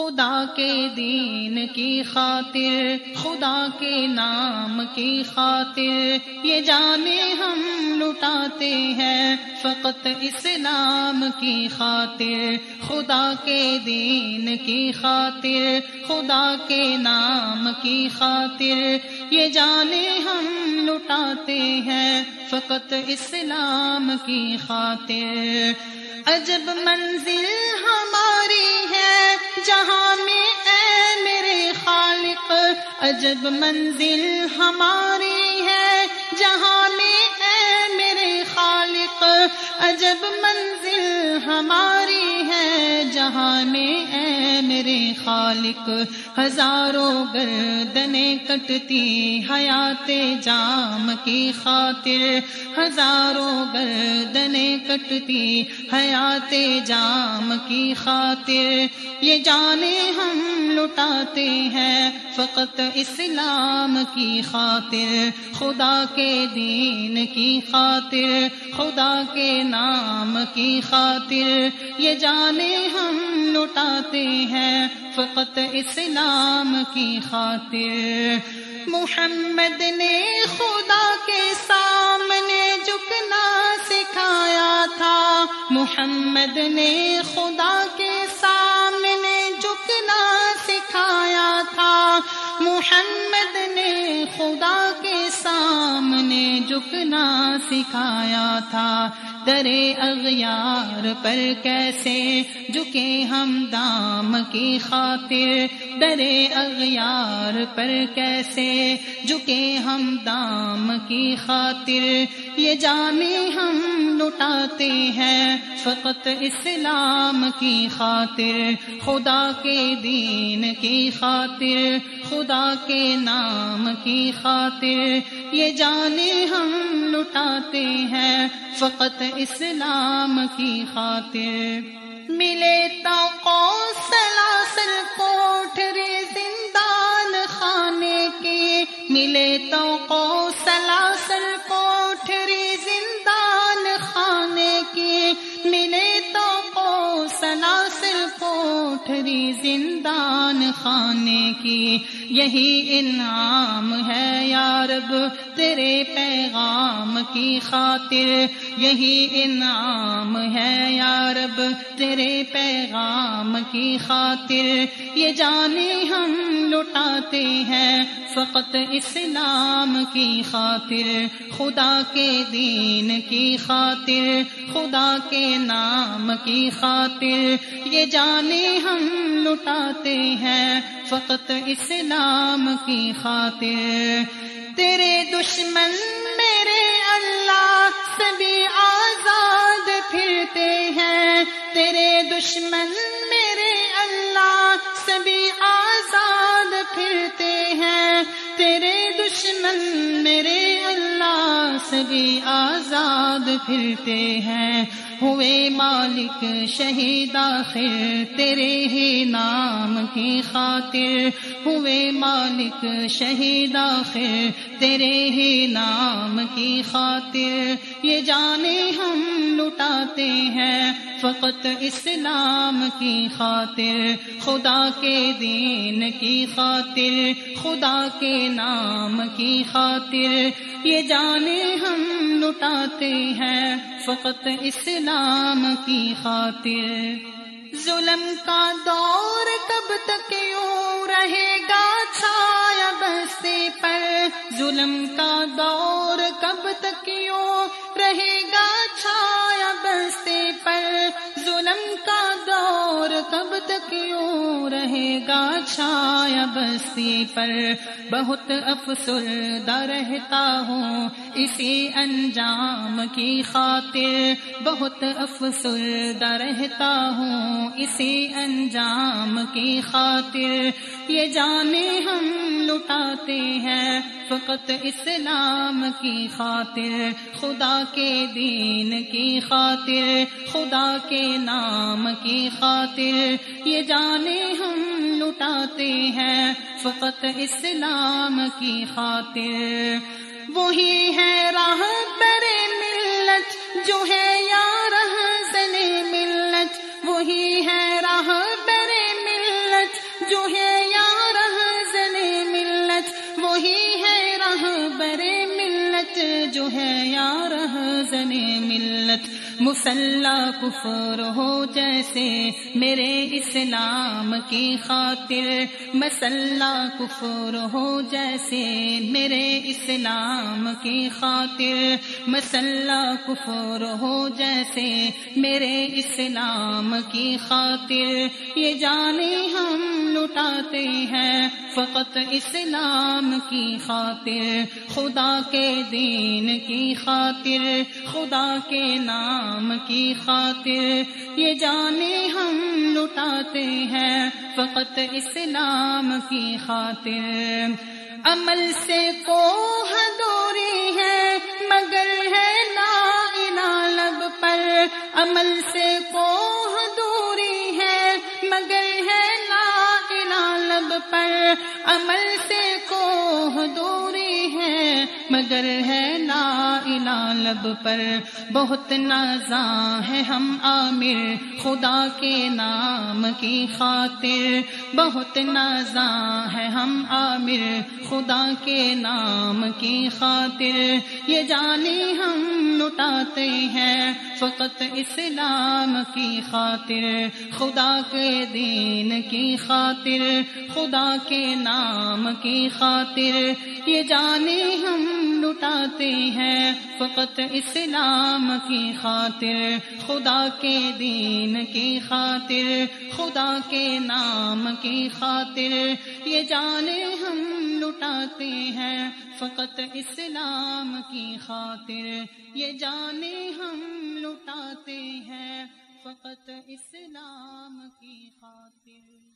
خدا کے دین کی خاطر، خدا کے نام کی خاطر۔ یہ جانے ہم لٹاتے ہیں فقط اسلام کی خاطر۔ خدا کے دین کی خاطر، خدا کے نام کی خاطر۔ یہ جانے ہم لٹاتے ہیں فقط اسلام کی خاطر۔ عجب منزل ہماری جہاں میں اے میرے خالق، عجب منزل ہماری ہے۔ جہاں میں اے میرے خالق، عجب منزل ہماری ہے جہاں میں اے میرے خالق ہزاروں گردنے کٹتی حیات جام کی خاطر ہزاروں گردنے کٹتی حیات جام کی خاطر یہ جانے ہم لٹاتے ہیں فقط اسلام کی خاطر خدا کے دین کی خاطر خدا کے نام کی خاطر یہ جانے ہم لٹاتے ہیں۔ فقط اسلام کی خاطر۔ محمد نے خدا کے سامنے جھکنا سکھایا تھا۔ محمد نے خدا کے سامنے جھکنا سکھایا تھا۔ محمد نے خدا کے سامنے جھکنا سکھایا تھا۔ درے اغیار پر کیسے جھکے ہم دام کی خاطر؟ درے اغیار پر کیسے جھکے ہم دام کی خاطر؟ یہ جانے ہم لٹاتے ہیں فقط اسلام کی خاطر، خدا کے دین کی خاطر، خدا کے نام کی خاطر۔ یہ جانے ہم لٹاتے ہیں فقط اسلام کی خاطر ملے تو قوم کوٹری زندان خانے کی، یہی انعام ہے یارب تیرے پیغام کی خاطر، یہی انعام ہے یارب تیرے پیغام کی خاطر۔ یہ جانے ہم لٹاتے ہیں فقط اسلام کی خاطر، خدا کے دین کی خاطر، خدا کے نام کی خاطر، یہ جانے ہم لٹاتے ہیں فقط اسلام کی خاطر۔ تیرے دشمن میرے اللہ سبھی آزاد پھرتے ہیں۔ تیرے دشمن دشمن میرے اللہ سبھی آزاد پھرتے ہیں۔ ہوئے مالک شہید آخر، تیرے ہی نام کی خاطر۔ ہوئے مالک شہید آخر، تیرے ہی نام کی خاطر۔ یہ جانے ہم لٹاتے ہیں فقط اسلام کی خاطر۔ خدا کے دین کی خاطر، خدا کے نام کی خاطر۔ یہ جانے ہم لٹاتے ہیں فقط اسلام کی خاطر۔ ظلم کا دور کب تک یوں رہے گا چھایا بستی پر۔ ظلم کا دور کب تک یوں رہے گا چھایا تک یوں رہے گا چھایا بستی پر۔ بہت افسردہ رہتا ہوں اسی انجام کی خاطر۔ بہت افسردہ رہتا ہوں اسی انجام کی خاطر۔ یہ جانے ہم لٹاتے ہیں، فقط اسلام کی خاطر، خدا کے دین کی خاطر، خدا کے نام کی خاطر۔ یہ جانے ہم لٹاتے ہیں، فقط اسلام کی خاطر۔ وہی ہے راہ برے ملت جو ہے مسلح کفر ہو جیسے میرے اسلام کی خاطر مسلح کفر ہو جیسے میرے اسلام کی خاطر مسلح کفر ہو جیسے میرے اسلام کی خاطر یہ جانے ہم لٹاتے ہیں فقط اسلام کی خاطر، خدا کے دین کی خاطر، خدا کے نام کی خاطر۔ یہ جانے ہم لٹاتے ہیں فقط اسلام کی خاطر۔ عمل سے کو دوری ہے، مگر ہے لا لب پر۔ عمل سے کو لا پر عمل سے کو دوری ہے، مگر ہے لا الہ لب پر۔ بہت نازاں ہے ہم عامر، خدا کے نام کی خاطر۔ بہت نازاں ہے ہم عامر، خدا کے نام کی خاطر۔ یہ جانے ہم لٹاتے ہیں فقط اسلام کی خاطر، خدا کے دین کی خاطر، خدا کے نام کی خاطر۔ یہ جانے ہم لٹاتے ہیں فقط اسلام کی خاطر، خدا کے دین کی خاطر، خدا کے نام کی خاطر۔ یہ جانے ہم جاتے ہیں فقط اسلام کی خاطر یہ جانے ہم لٹاتے ہیں فقط اسلام کی خاطر